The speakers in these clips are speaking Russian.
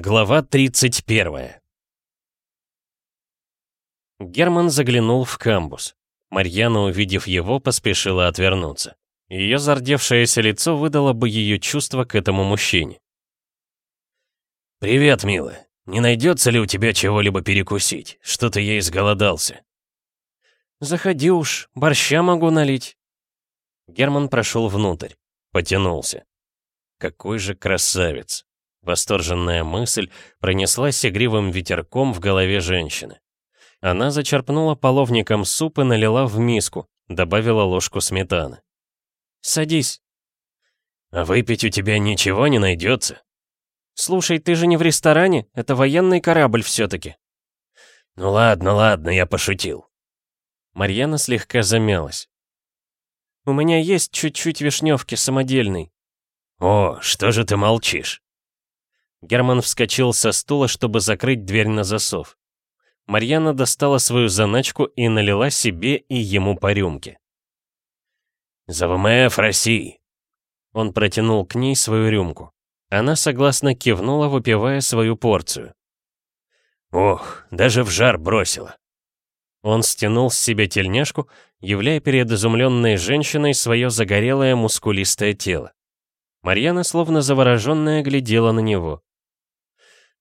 Глава 31 Герман заглянул в камбус. Марьяна, увидев его, поспешила отвернуться. Ее зардевшееся лицо выдало бы ее чувство к этому мужчине. «Привет, милая. Не найдется ли у тебя чего-либо перекусить? Что-то я изголодался». «Заходи уж, борща могу налить». Герман прошел внутрь, потянулся. Какой же красавец! Восторженная мысль пронеслась игривым ветерком в голове женщины. Она зачерпнула половником суп и налила в миску, добавила ложку сметаны. «Садись». «А выпить у тебя ничего не найдется?» «Слушай, ты же не в ресторане, это военный корабль все-таки». «Ну ладно, ладно, я пошутил». Марьяна слегка замялась. «У меня есть чуть-чуть вишневки самодельной». «О, что же ты молчишь?» Герман вскочил со стула, чтобы закрыть дверь на засов. Марьяна достала свою заначку и налила себе и ему по рюмке. «За ВМФ России!» Он протянул к ней свою рюмку. Она согласно кивнула, выпивая свою порцию. «Ох, даже в жар бросила!» Он стянул с себя тельняшку, являя перед изумленной женщиной свое загорелое мускулистое тело. Марьяна, словно завороженная, глядела на него.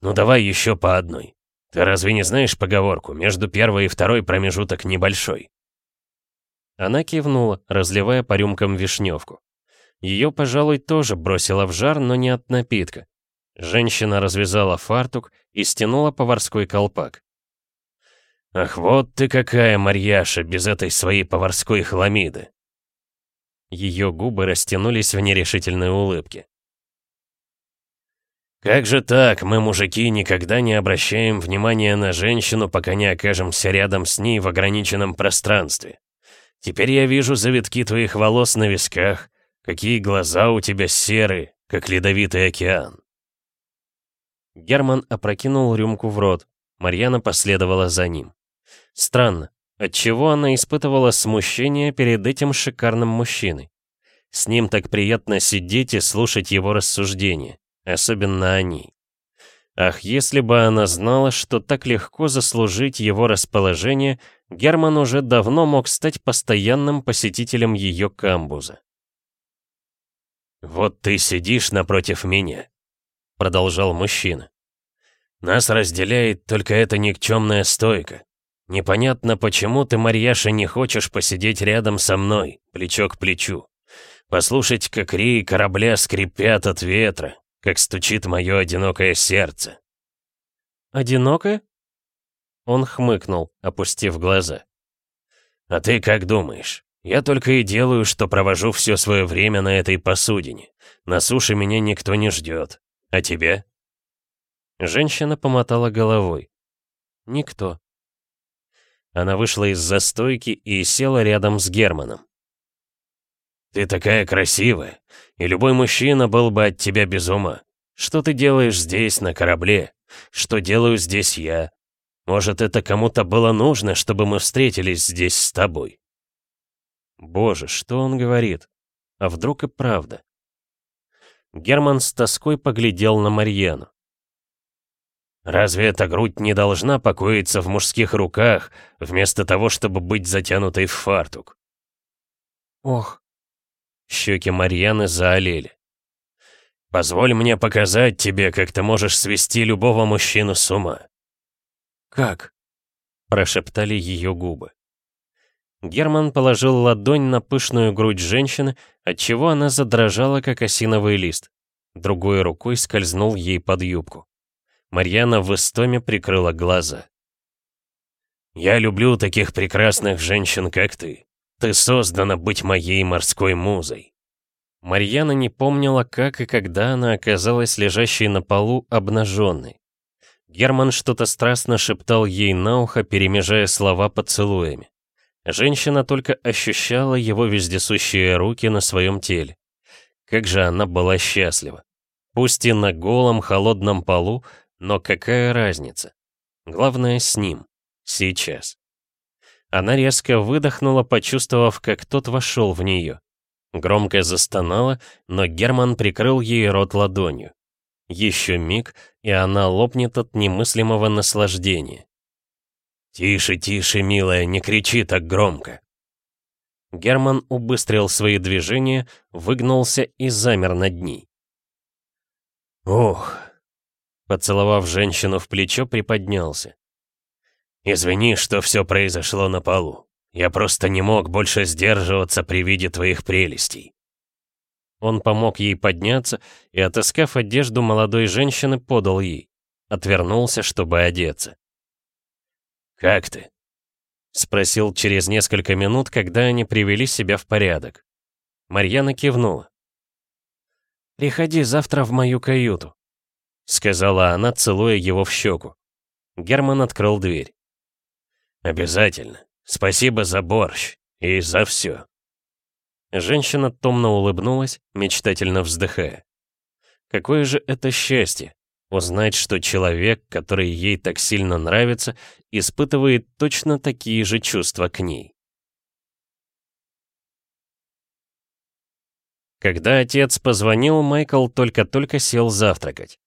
«Ну давай еще по одной. Ты разве не знаешь поговорку? Между первой и второй промежуток небольшой». Она кивнула, разливая по рюмкам вишневку. Ее, пожалуй, тоже бросило в жар, но не от напитка. Женщина развязала фартук и стянула поварской колпак. «Ах, вот ты какая, Марьяша, без этой своей поварской хламиды!» Ее губы растянулись в нерешительной улыбке. Как же так, мы, мужики, никогда не обращаем внимания на женщину, пока не окажемся рядом с ней в ограниченном пространстве? Теперь я вижу завитки твоих волос на висках, какие глаза у тебя серые, как ледовитый океан. Герман опрокинул рюмку в рот. Марьяна последовала за ним. Странно, отчего она испытывала смущение перед этим шикарным мужчиной? С ним так приятно сидеть и слушать его рассуждения особенно они. Ах, если бы она знала, что так легко заслужить его расположение, Герман уже давно мог стать постоянным посетителем ее камбуза. «Вот ты сидишь напротив меня», — продолжал мужчина. «Нас разделяет только эта никчемная стойка. Непонятно, почему ты, Марьяша, не хочешь посидеть рядом со мной, плечо к плечу. Послушать, как рей корабля скрипят от ветра, как стучит мое одинокое сердце. «Одинокое?» Он хмыкнул, опустив глаза. «А ты как думаешь? Я только и делаю, что провожу все свое время на этой посудине. На суше меня никто не ждет. А тебя?» Женщина помотала головой. «Никто». Она вышла из застойки и села рядом с Германом. «Ты такая красивая, и любой мужчина был бы от тебя без ума. Что ты делаешь здесь, на корабле? Что делаю здесь я? Может, это кому-то было нужно, чтобы мы встретились здесь с тобой?» Боже, что он говорит? А вдруг и правда? Герман с тоской поглядел на Марьяну. «Разве эта грудь не должна покоиться в мужских руках, вместо того, чтобы быть затянутой в фартук?» «Ох, Щеки Марьяны заолели. «Позволь мне показать тебе, как ты можешь свести любого мужчину с ума». «Как?» — прошептали ее губы. Герман положил ладонь на пышную грудь женщины, отчего она задрожала, как осиновый лист. Другой рукой скользнул ей под юбку. Марьяна в истоме прикрыла глаза. «Я люблю таких прекрасных женщин, как ты. Ты создана быть моей морской музой. Марьяна не помнила, как и когда она оказалась лежащей на полу обнаженной. Герман что-то страстно шептал ей на ухо, перемежая слова поцелуями. Женщина только ощущала его вездесущие руки на своем теле. Как же она была счастлива. Пусть и на голом холодном полу, но какая разница? Главное с ним. Сейчас. Она резко выдохнула, почувствовав, как тот вошел в нее. Громко застонала, но Герман прикрыл ей рот ладонью. Еще миг, и она лопнет от немыслимого наслаждения. «Тише, тише, милая, не кричи так громко!» Герман убыстрил свои движения, выгнулся и замер над ней. «Ух!» Поцеловав женщину в плечо, приподнялся. «Извини, что все произошло на полу. Я просто не мог больше сдерживаться при виде твоих прелестей». Он помог ей подняться и, отыскав одежду молодой женщины, подал ей. Отвернулся, чтобы одеться. «Как ты?» — спросил через несколько минут, когда они привели себя в порядок. Марьяна кивнула. «Приходи завтра в мою каюту», — сказала она, целуя его в щеку. Герман открыл дверь. «Обязательно. Спасибо за борщ и за все». Женщина томно улыбнулась, мечтательно вздыхая. Какое же это счастье — узнать, что человек, который ей так сильно нравится, испытывает точно такие же чувства к ней. Когда отец позвонил, Майкл только-только сел завтракать.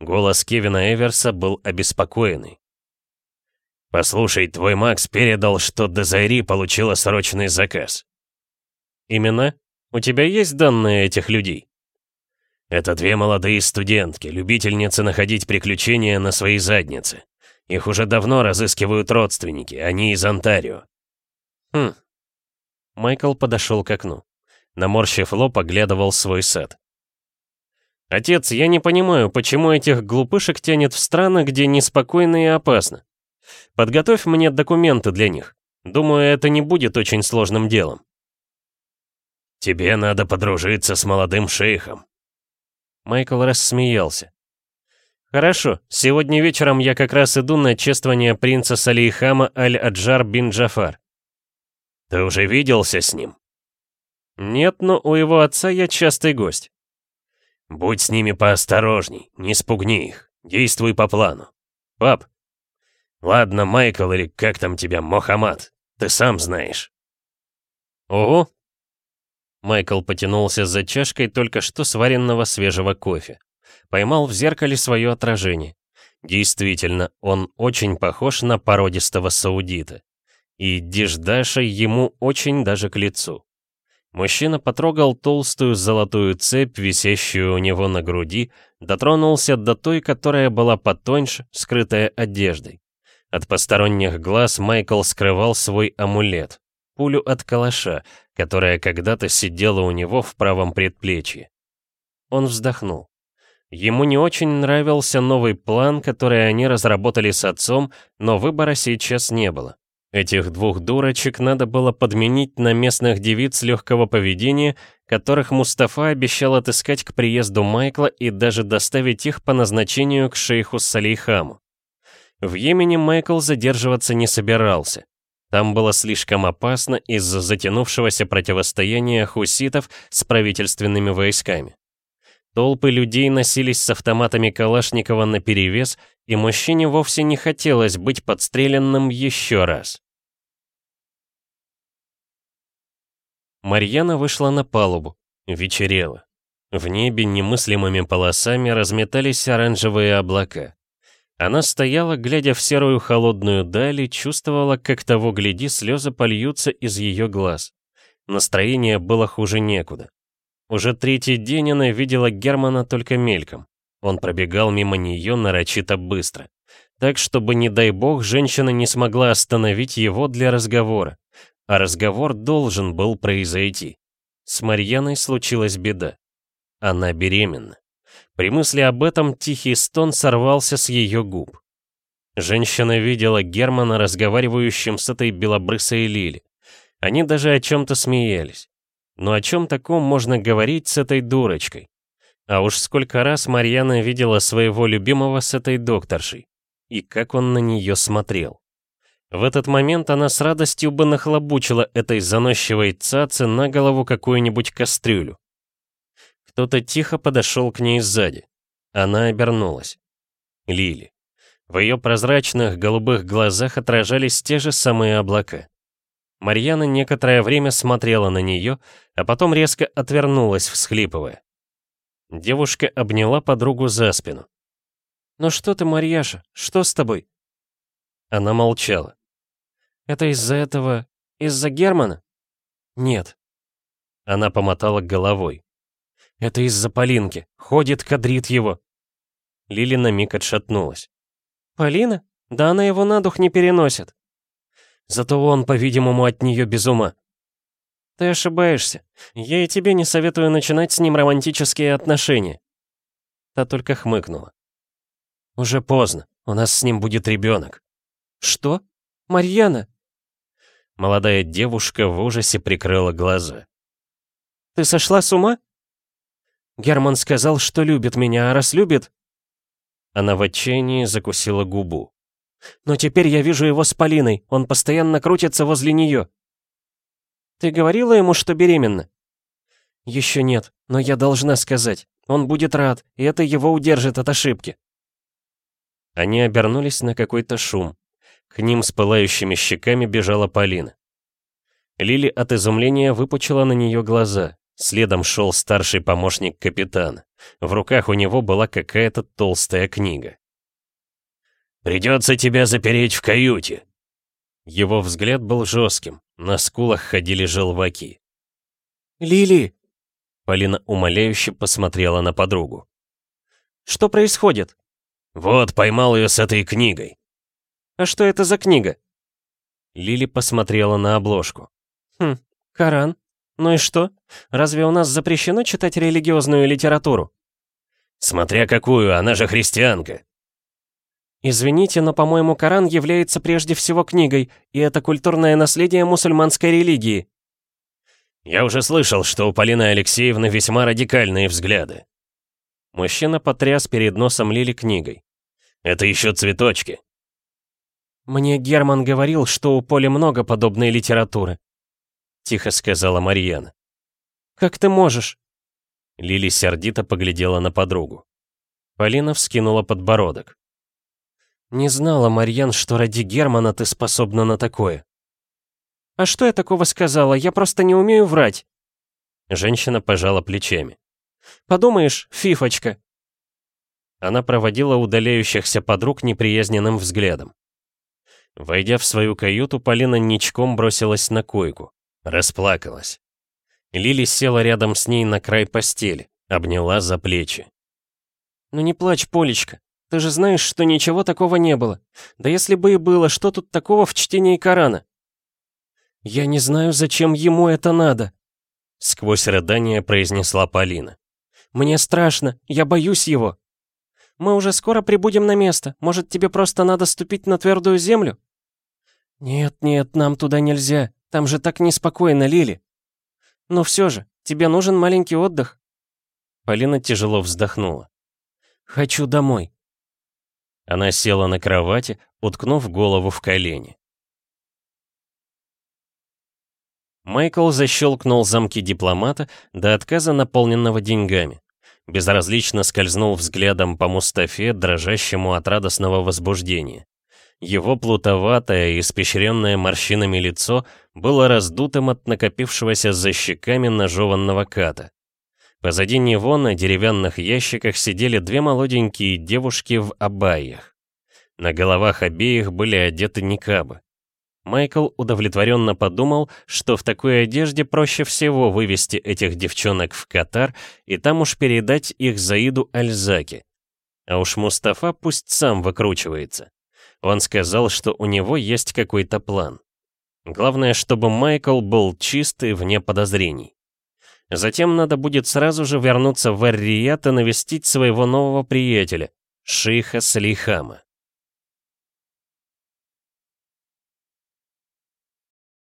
Голос Кевина Эверса был обеспокоенный. «Послушай, твой Макс передал, что Дезайри получила срочный заказ». «Имена? У тебя есть данные этих людей?» «Это две молодые студентки, любительницы находить приключения на своей заднице. Их уже давно разыскивают родственники, они из Онтарио». «Хм». Майкл подошел к окну. Наморщив лоб, оглядывал свой сад. «Отец, я не понимаю, почему этих глупышек тянет в страны, где неспокойно и опасно. Подготовь мне документы для них. Думаю, это не будет очень сложным делом». «Тебе надо подружиться с молодым шейхом». Майкл рассмеялся. «Хорошо, сегодня вечером я как раз иду на чествование принца Салейхама Аль-Аджар бин Джафар». «Ты уже виделся с ним?» «Нет, но у его отца я частый гость». «Будь с ними поосторожней, не спугни их, действуй по плану. Пап, Ладно, Майкл или как там тебя, Мохаммад, ты сам знаешь. Ого. Майкл потянулся за чашкой только что сваренного свежего кофе. Поймал в зеркале свое отражение. Действительно, он очень похож на породистого саудита. И Диждаша ему очень даже к лицу. Мужчина потрогал толстую золотую цепь, висящую у него на груди, дотронулся до той, которая была потоньше, скрытая одеждой. От посторонних глаз Майкл скрывал свой амулет, пулю от калаша, которая когда-то сидела у него в правом предплечье. Он вздохнул. Ему не очень нравился новый план, который они разработали с отцом, но выбора сейчас не было. Этих двух дурочек надо было подменить на местных девиц легкого поведения, которых Мустафа обещал отыскать к приезду Майкла и даже доставить их по назначению к шейху Салейхаму. В Йемене Майкл задерживаться не собирался. Там было слишком опасно из-за затянувшегося противостояния хуситов с правительственными войсками. Толпы людей носились с автоматами Калашникова наперевес, и мужчине вовсе не хотелось быть подстреленным еще раз. Марьяна вышла на палубу. Вечерело. В небе немыслимыми полосами разметались оранжевые облака. Она стояла, глядя в серую холодную даль, и чувствовала, как того гляди, слезы польются из ее глаз. Настроение было хуже некуда. Уже третий день она видела Германа только мельком. Он пробегал мимо нее нарочито быстро. Так, чтобы, не дай бог, женщина не смогла остановить его для разговора. А разговор должен был произойти. С Марьяной случилась беда. Она беременна. При мысли об этом тихий стон сорвался с ее губ. Женщина видела Германа разговаривающим с этой белобрысой Лили. Они даже о чем-то смеялись. Но о чем таком можно говорить с этой дурочкой? А уж сколько раз Марьяна видела своего любимого с этой докторшей. И как он на нее смотрел. В этот момент она с радостью бы нахлобучила этой заносчивой цаце на голову какую-нибудь кастрюлю. Кто-то тихо подошел к ней сзади. Она обернулась. Лили. В ее прозрачных голубых глазах отражались те же самые облака. Марьяна некоторое время смотрела на нее, а потом резко отвернулась, всхлипывая. Девушка обняла подругу за спину. «Ну что ты, Марьяша, что с тобой?» Она молчала. «Это из-за этого... из-за Германа?» «Нет». Она помотала головой. «Это из-за Полинки. Ходит, кадрит его». Лили на миг отшатнулась. «Полина? Да она его на дух не переносит». Зато он, по-видимому, от нее без ума. Ты ошибаешься. Я и тебе не советую начинать с ним романтические отношения. Та только хмыкнула. Уже поздно. У нас с ним будет ребенок. Что? Марьяна? Молодая девушка в ужасе прикрыла глаза. Ты сошла с ума? Герман сказал, что любит меня, а раз любит... Она в отчаянии закусила губу. Но теперь я вижу его с Полиной, он постоянно крутится возле нее. Ты говорила ему, что беременна? Еще нет, но я должна сказать. Он будет рад, и это его удержит от ошибки. Они обернулись на какой-то шум. К ним с пылающими щеками бежала Полина. Лили от изумления выпучила на нее глаза. Следом шел старший помощник капитана. В руках у него была какая-то толстая книга. Придется тебя запереть в каюте». Его взгляд был жестким, на скулах ходили желваки. «Лили!» Полина умоляюще посмотрела на подругу. «Что происходит?» «Вот, поймал ее с этой книгой». «А что это за книга?» Лили посмотрела на обложку. «Хм, Коран. Ну и что? Разве у нас запрещено читать религиозную литературу?» «Смотря какую, она же христианка», Извините, но, по-моему, Коран является прежде всего книгой, и это культурное наследие мусульманской религии. Я уже слышал, что у Полины Алексеевны весьма радикальные взгляды. Мужчина потряс перед носом Лили книгой. Это еще цветочки. Мне Герман говорил, что у Поли много подобной литературы. Тихо сказала Марьяна. Как ты можешь? Лили сердито поглядела на подругу. Полина вскинула подбородок. Не знала, Марьян, что ради Германа ты способна на такое. А что я такого сказала? Я просто не умею врать. Женщина пожала плечами. Подумаешь, фифочка. Она проводила удаляющихся подруг неприязненным взглядом. Войдя в свою каюту, Полина ничком бросилась на койку. Расплакалась. Лили села рядом с ней на край постели, обняла за плечи. «Ну не плачь, Полечка. Ты же знаешь, что ничего такого не было. Да если бы и было, что тут такого в чтении Корана? Я не знаю, зачем ему это надо. Сквозь рыдание произнесла Полина. Мне страшно, я боюсь его. Мы уже скоро прибудем на место. Может, тебе просто надо ступить на твердую землю? Нет, нет, нам туда нельзя. Там же так неспокойно, Лили. Но все же, тебе нужен маленький отдых. Полина тяжело вздохнула. Хочу домой. Она села на кровати, уткнув голову в колени. Майкл защелкнул замки дипломата до отказа наполненного деньгами. Безразлично скользнул взглядом по Мустафе, дрожащему от радостного возбуждения. Его плутоватое, испещренное морщинами лицо было раздутым от накопившегося за щеками нажеванного ката. Позади него на деревянных ящиках сидели две молоденькие девушки в абайях. На головах обеих были одеты никабы. Майкл удовлетворенно подумал, что в такой одежде проще всего вывести этих девчонок в Катар и там уж передать их Заиду Альзаки. А уж Мустафа пусть сам выкручивается. Он сказал, что у него есть какой-то план. Главное, чтобы Майкл был чист и вне подозрений. Затем надо будет сразу же вернуться в Эр-Рияд и навестить своего нового приятеля, шейха Салихама.